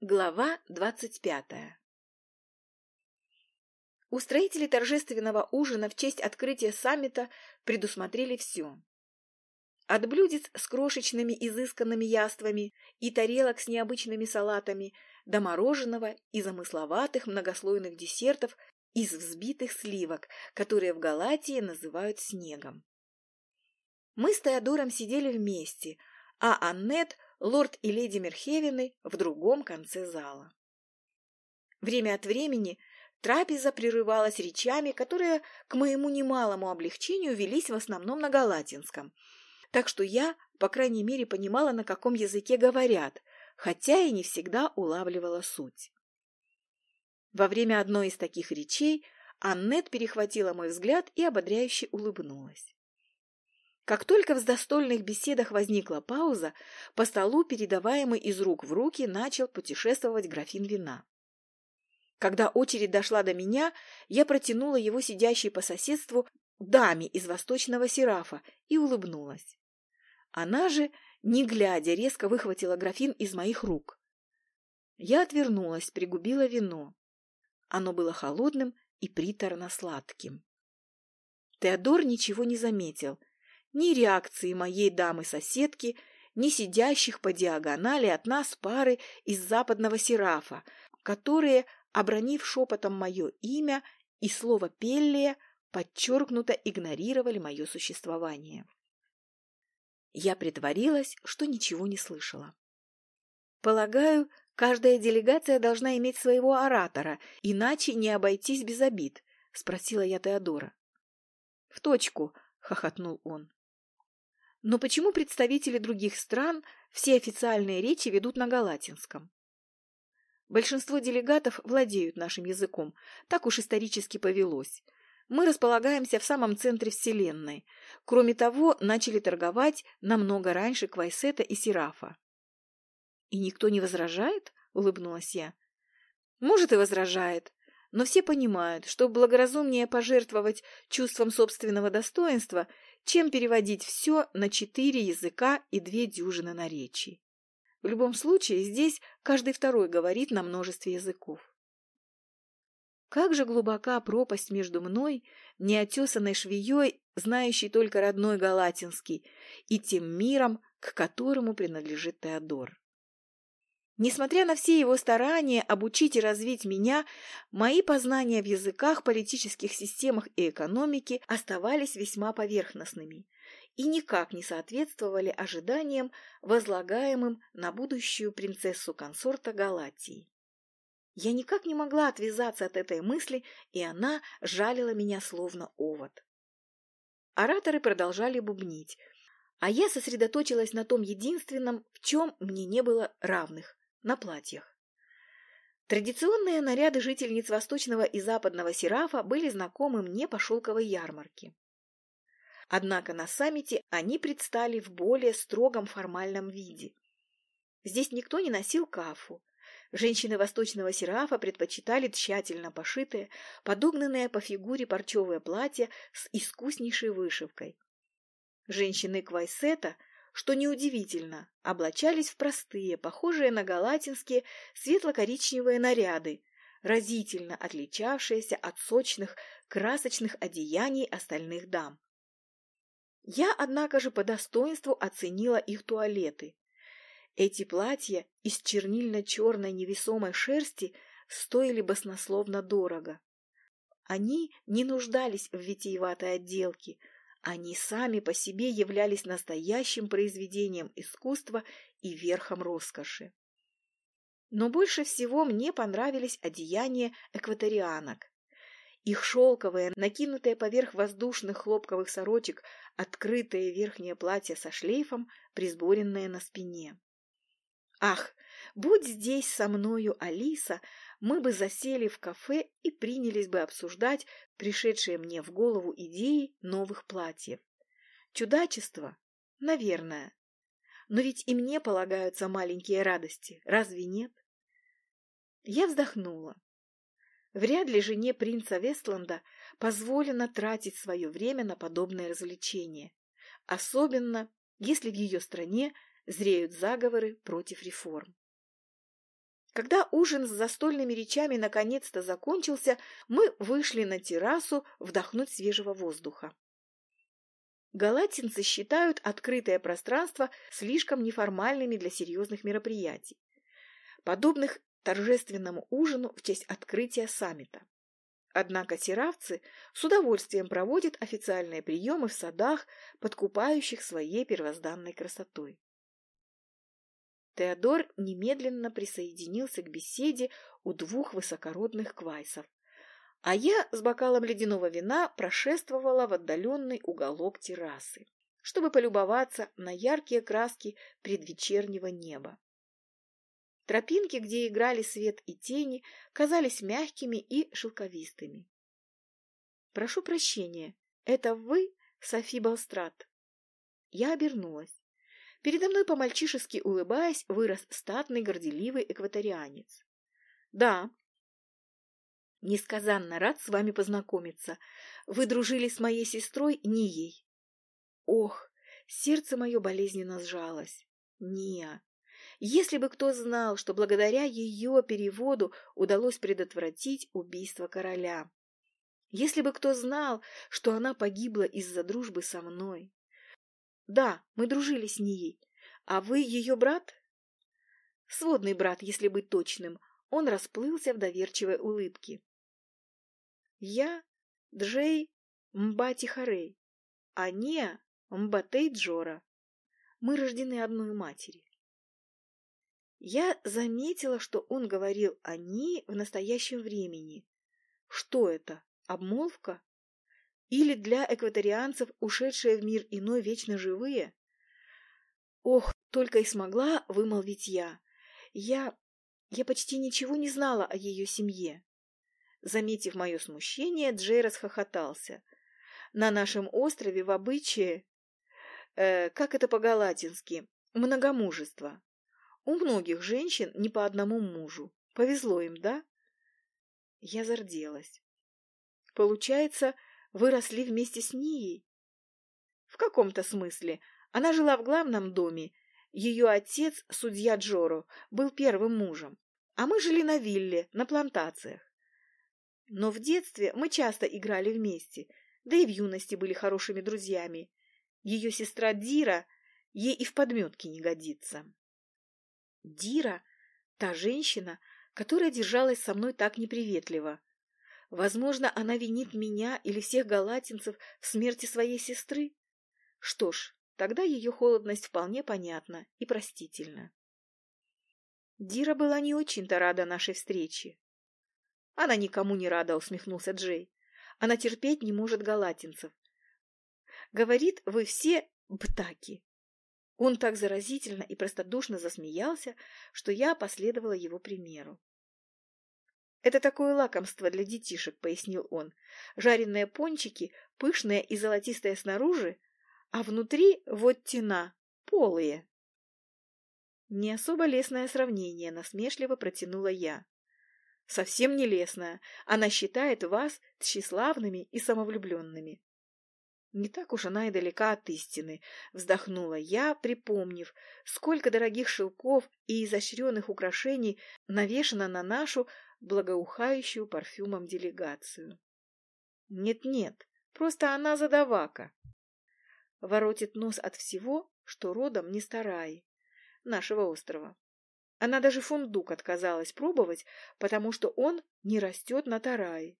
Глава двадцать пятая Устроители торжественного ужина в честь открытия саммита предусмотрели все. От блюдец с крошечными изысканными яствами и тарелок с необычными салатами до мороженого и замысловатых многослойных десертов из взбитых сливок, которые в Галатии называют снегом. Мы с Теодором сидели вместе, а Аннет, лорд и леди Мерхевины в другом конце зала. Время от времени трапеза прерывалась речами, которые, к моему немалому облегчению, велись в основном на галатинском – так что я, по крайней мере, понимала, на каком языке говорят, хотя и не всегда улавливала суть. Во время одной из таких речей Аннет перехватила мой взгляд и ободряюще улыбнулась. Как только в застольных беседах возникла пауза, по столу, передаваемый из рук в руки, начал путешествовать графин вина. Когда очередь дошла до меня, я протянула его сидящей по соседству даме из восточного серафа и улыбнулась. Она же, не глядя, резко выхватила графин из моих рук. Я отвернулась, пригубила вино. Оно было холодным и приторно-сладким. Теодор ничего не заметил. Ни реакции моей дамы-соседки, ни сидящих по диагонали от нас пары из западного серафа, которые, обронив шепотом мое имя и слово «пеллия», подчеркнуто игнорировали мое существование. Я притворилась, что ничего не слышала. Полагаю, каждая делегация должна иметь своего оратора, иначе не обойтись без обид, спросила я Теодора. В точку, хохотнул он. Но почему представители других стран все официальные речи ведут на галатинском? Большинство делегатов владеют нашим языком, так уж исторически повелось. Мы располагаемся в самом центре Вселенной. Кроме того, начали торговать намного раньше Квайсета и Серафа. «И никто не возражает?» — улыбнулась я. «Может, и возражает, но все понимают, что благоразумнее пожертвовать чувством собственного достоинства, чем переводить все на четыре языка и две дюжины наречий. В любом случае, здесь каждый второй говорит на множестве языков. Как же глубока пропасть между мной, неотесанной швеей, знающей только родной галатинский, и тем миром, к которому принадлежит Теодор. Несмотря на все его старания обучить и развить меня, мои познания в языках, политических системах и экономике оставались весьма поверхностными и никак не соответствовали ожиданиям, возлагаемым на будущую принцессу-консорта Галатии. Я никак не могла отвязаться от этой мысли, и она жалила меня словно овод. Ораторы продолжали бубнить, а я сосредоточилась на том единственном, в чем мне не было равных – на платьях. Традиционные наряды жительниц Восточного и Западного Серафа были знакомы мне по шелковой ярмарке. Однако на саммите они предстали в более строгом формальном виде. Здесь никто не носил кафу, Женщины восточного серафа предпочитали тщательно пошитые, подогнанные по фигуре парчевые платья с искуснейшей вышивкой. Женщины Квайсета, что неудивительно, облачались в простые, похожие на галатинские, светло-коричневые наряды, разительно отличавшиеся от сочных, красочных одеяний остальных дам. Я, однако же, по достоинству оценила их туалеты. Эти платья из чернильно-черной невесомой шерсти стоили баснословно дорого. Они не нуждались в витиеватой отделке, они сами по себе являлись настоящим произведением искусства и верхом роскоши. Но больше всего мне понравились одеяния экваторианок. Их шелковые, накинутые поверх воздушных хлопковых сорочек, открытые верхнее платье со шлейфом, присборенное на спине. Ах, будь здесь со мною Алиса, мы бы засели в кафе и принялись бы обсуждать пришедшие мне в голову идеи новых платьев. Чудачество? Наверное. Но ведь и мне полагаются маленькие радости, разве нет? Я вздохнула. Вряд ли жене принца Вестланда позволено тратить свое время на подобное развлечение, особенно если в ее стране зреют заговоры против реформ. Когда ужин с застольными речами наконец-то закончился, мы вышли на террасу вдохнуть свежего воздуха. Галатинцы считают открытое пространство слишком неформальными для серьезных мероприятий, подобных торжественному ужину в честь открытия саммита. Однако сиравцы с удовольствием проводят официальные приемы в садах, подкупающих своей первозданной красотой. Теодор немедленно присоединился к беседе у двух высокородных квайсов, а я с бокалом ледяного вина прошествовала в отдаленный уголок террасы, чтобы полюбоваться на яркие краски предвечернего неба. Тропинки, где играли свет и тени, казались мягкими и шелковистыми. «Прошу прощения, это вы, Софи Балстрат?» Я обернулась. Передо мной по-мальчишески улыбаясь, вырос статный горделивый экваторианец. «Да». «Несказанно рад с вами познакомиться. Вы дружили с моей сестрой Нией». «Ох, сердце мое болезненно сжалось. Ния. Если бы кто знал, что благодаря ее переводу удалось предотвратить убийство короля. Если бы кто знал, что она погибла из-за дружбы со мной. Да, мы дружили с ней. А вы ее брат? Сводный брат, если быть точным. Он расплылся в доверчивой улыбке. Я Джей Мбати Харей, а не Мбатей Джора. Мы рождены одной матери. Я заметила, что он говорил «они» в настоящем времени. Что это? Обмолвка? Или для экваторианцев, ушедшие в мир иной вечно живые? Ох, только и смогла вымолвить я. Я... я почти ничего не знала о ее семье. Заметив мое смущение, Джей расхохотался. На нашем острове в обычае... Э, как это по-галатински? Многомужество. У многих женщин не по одному мужу. Повезло им, да? Я зарделась. Получается, вы росли вместе с Нией? В каком-то смысле. Она жила в главном доме. Ее отец, судья Джоро, был первым мужем. А мы жили на вилле, на плантациях. Но в детстве мы часто играли вместе, да и в юности были хорошими друзьями. Ее сестра Дира ей и в подметке не годится. Дира — та женщина, которая держалась со мной так неприветливо. Возможно, она винит меня или всех галатинцев в смерти своей сестры? Что ж, тогда ее холодность вполне понятна и простительна. Дира была не очень-то рада нашей встрече. Она никому не рада, усмехнулся Джей. Она терпеть не может галатинцев. Говорит, вы все бтаки. Он так заразительно и простодушно засмеялся, что я последовала его примеру. «Это такое лакомство для детишек», — пояснил он. «Жареные пончики, пышные и золотистые снаружи, а внутри вот тена, полые». Не особо лесное сравнение, насмешливо протянула я. Совсем не лесное. Она считает вас тщеславными и самовлюбленными. Не так уж она и далека от истины, вздохнула я, припомнив, сколько дорогих шелков и изощренных украшений навешано на нашу благоухающую парфюмом делегацию. Нет-нет, просто она задавака. Воротит нос от всего, что родом не старай, нашего острова. Она даже фундук отказалась пробовать, потому что он не растет на тарае.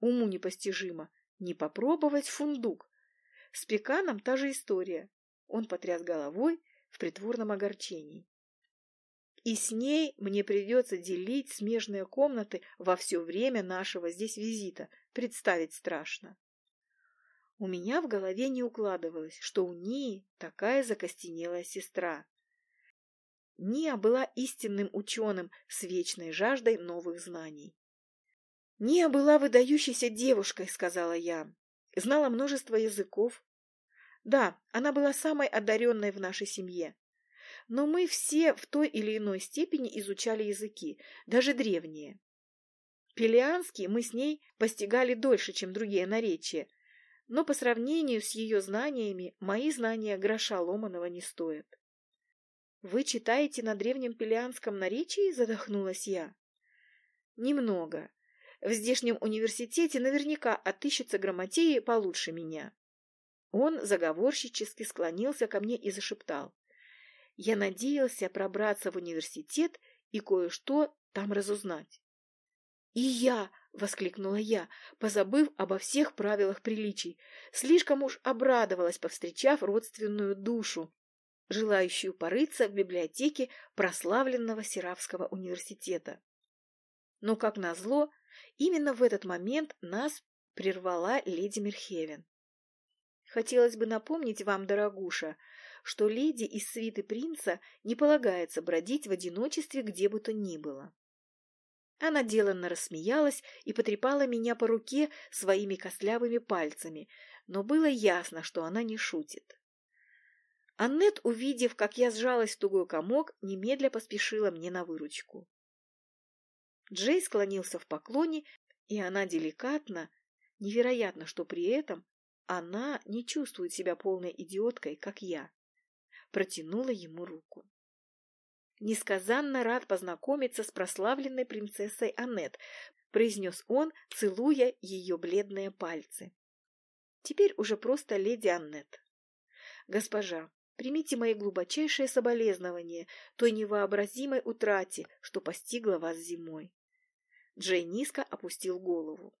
Уму непостижимо, не попробовать фундук. С пеканом та же история. Он потряс головой в притворном огорчении. И с ней мне придется делить смежные комнаты во все время нашего здесь визита. Представить страшно. У меня в голове не укладывалось, что у Нии такая закостенелая сестра. Ния была истинным ученым с вечной жаждой новых знаний. «Ния была выдающейся девушкой», — сказала я. Знала множество языков. Да, она была самой одаренной в нашей семье. Но мы все в той или иной степени изучали языки, даже древние. Пелианский мы с ней постигали дольше, чем другие наречия, но по сравнению с ее знаниями мои знания гроша ломаного не стоят. «Вы читаете на древнем пелианском наречии?» – задохнулась я. «Немного. В здешнем университете наверняка отыщутся грамотеи получше меня». Он заговорщически склонился ко мне и зашептал. «Я надеялся пробраться в университет и кое-что там разузнать». «И я!» — воскликнула я, позабыв обо всех правилах приличий. Слишком уж обрадовалась, повстречав родственную душу, желающую порыться в библиотеке прославленного Серавского университета. Но, как назло, именно в этот момент нас прервала леди Мерхевен. Хотелось бы напомнить вам, дорогуша, что леди из свиты принца не полагается бродить в одиночестве где бы то ни было. Она деланно рассмеялась и потрепала меня по руке своими костлявыми пальцами, но было ясно, что она не шутит. Аннет, увидев, как я сжалась в тугой комок, немедля поспешила мне на выручку. Джей склонился в поклоне, и она деликатно, невероятно, что при этом она не чувствует себя полной идиоткой, как я, протянула ему руку несказанно рад познакомиться с прославленной принцессой Аннет, произнес он, целуя ее бледные пальцы. Теперь уже просто леди Аннет. Госпожа, примите мои глубочайшие соболезнования той невообразимой утрате, что постигла вас зимой. Джей низко опустил голову.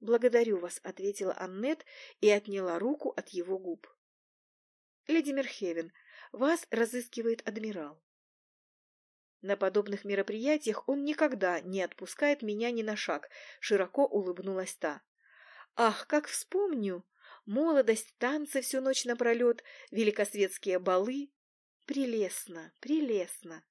«Благодарю вас», — ответила Аннет и отняла руку от его губ. «Леди Мерхевен, вас разыскивает адмирал. На подобных мероприятиях он никогда не отпускает меня ни на шаг, широко улыбнулась та. Ах, как вспомню! Молодость, танцы всю ночь напролет, великосветские балы. Прелестно, прелестно.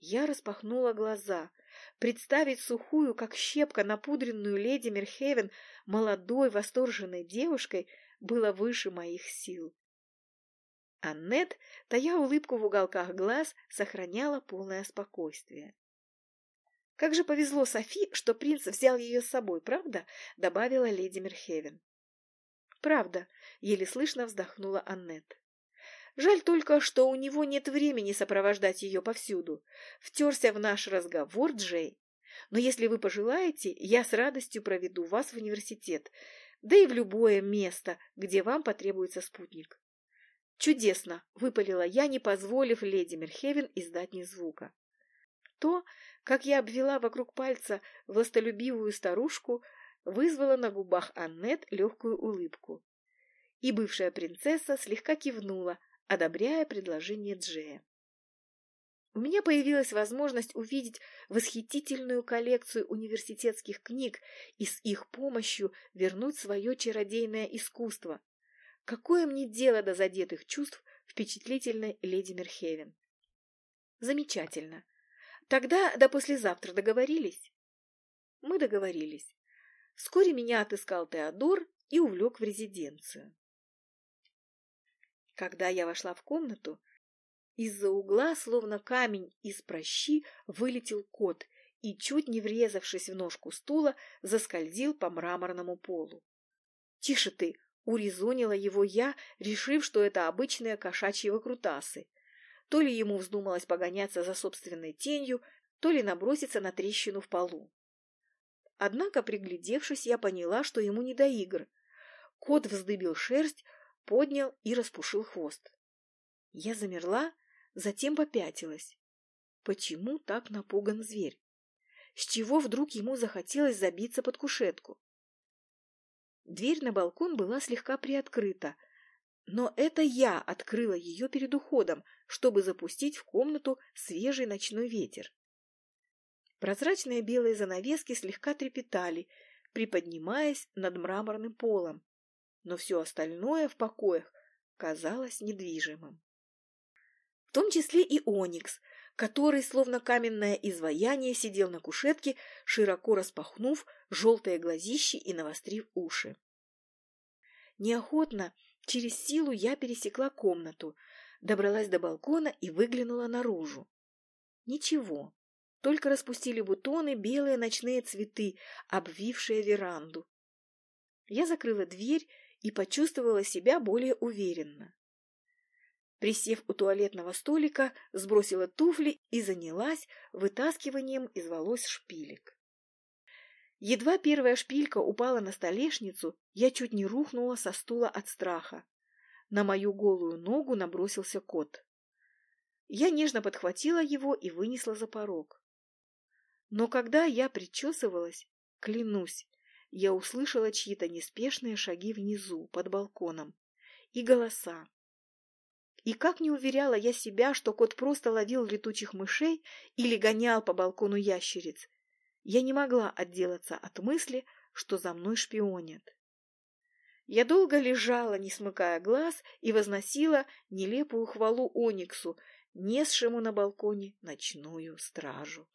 Я распахнула глаза. Представить сухую, как щепка, напудренную леди Мерхевен молодой, восторженной девушкой было выше моих сил. Аннет, тая улыбку в уголках глаз, сохраняла полное спокойствие. «Как же повезло Софи, что принц взял ее с собой, правда?» — добавила леди Мерхевен. «Правда», — еле слышно вздохнула Аннет. «Жаль только, что у него нет времени сопровождать ее повсюду. Втерся в наш разговор Джей. Но если вы пожелаете, я с радостью проведу вас в университет, да и в любое место, где вам потребуется спутник. «Чудесно!» — выпалила я, не позволив леди Мерхевен издать ни звука. То, как я обвела вокруг пальца властолюбивую старушку, вызвало на губах Аннет легкую улыбку. И бывшая принцесса слегка кивнула, одобряя предложение Джея. У меня появилась возможность увидеть восхитительную коллекцию университетских книг и с их помощью вернуть свое чародейное искусство, Какое мне дело до задетых чувств впечатлительной леди Мерхевен? Замечательно. Тогда до послезавтра договорились? Мы договорились. Вскоре меня отыскал Теодор и увлек в резиденцию. Когда я вошла в комнату, из-за угла, словно камень из прощи, вылетел кот и, чуть не врезавшись в ножку стула, заскользил по мраморному полу. — Тише ты! Урезонила его я, решив, что это обычные кошачьи выкрутасы. То ли ему вздумалось погоняться за собственной тенью, то ли наброситься на трещину в полу. Однако, приглядевшись, я поняла, что ему не до игр. Кот вздыбил шерсть, поднял и распушил хвост. Я замерла, затем попятилась. Почему так напуган зверь? С чего вдруг ему захотелось забиться под кушетку? Дверь на балкон была слегка приоткрыта, но это я открыла ее перед уходом, чтобы запустить в комнату свежий ночной ветер. Прозрачные белые занавески слегка трепетали, приподнимаясь над мраморным полом, но все остальное в покоях казалось недвижимым. В том числе и Оникс, который, словно каменное изваяние, сидел на кушетке, широко распахнув желтые глазищи и навострив уши. Неохотно, через силу я пересекла комнату, добралась до балкона и выглянула наружу. Ничего, только распустили бутоны белые ночные цветы, обвившие веранду. Я закрыла дверь и почувствовала себя более уверенно. Присев у туалетного столика, сбросила туфли и занялась вытаскиванием из волос шпилек. Едва первая шпилька упала на столешницу, я чуть не рухнула со стула от страха. На мою голую ногу набросился кот. Я нежно подхватила его и вынесла за порог. Но когда я причесывалась, клянусь, я услышала чьи-то неспешные шаги внизу, под балконом, и голоса. И как не уверяла я себя, что кот просто ловил летучих мышей или гонял по балкону ящериц, я не могла отделаться от мысли, что за мной шпионят. Я долго лежала, не смыкая глаз, и возносила нелепую хвалу Ониксу, несшему на балконе ночную стражу.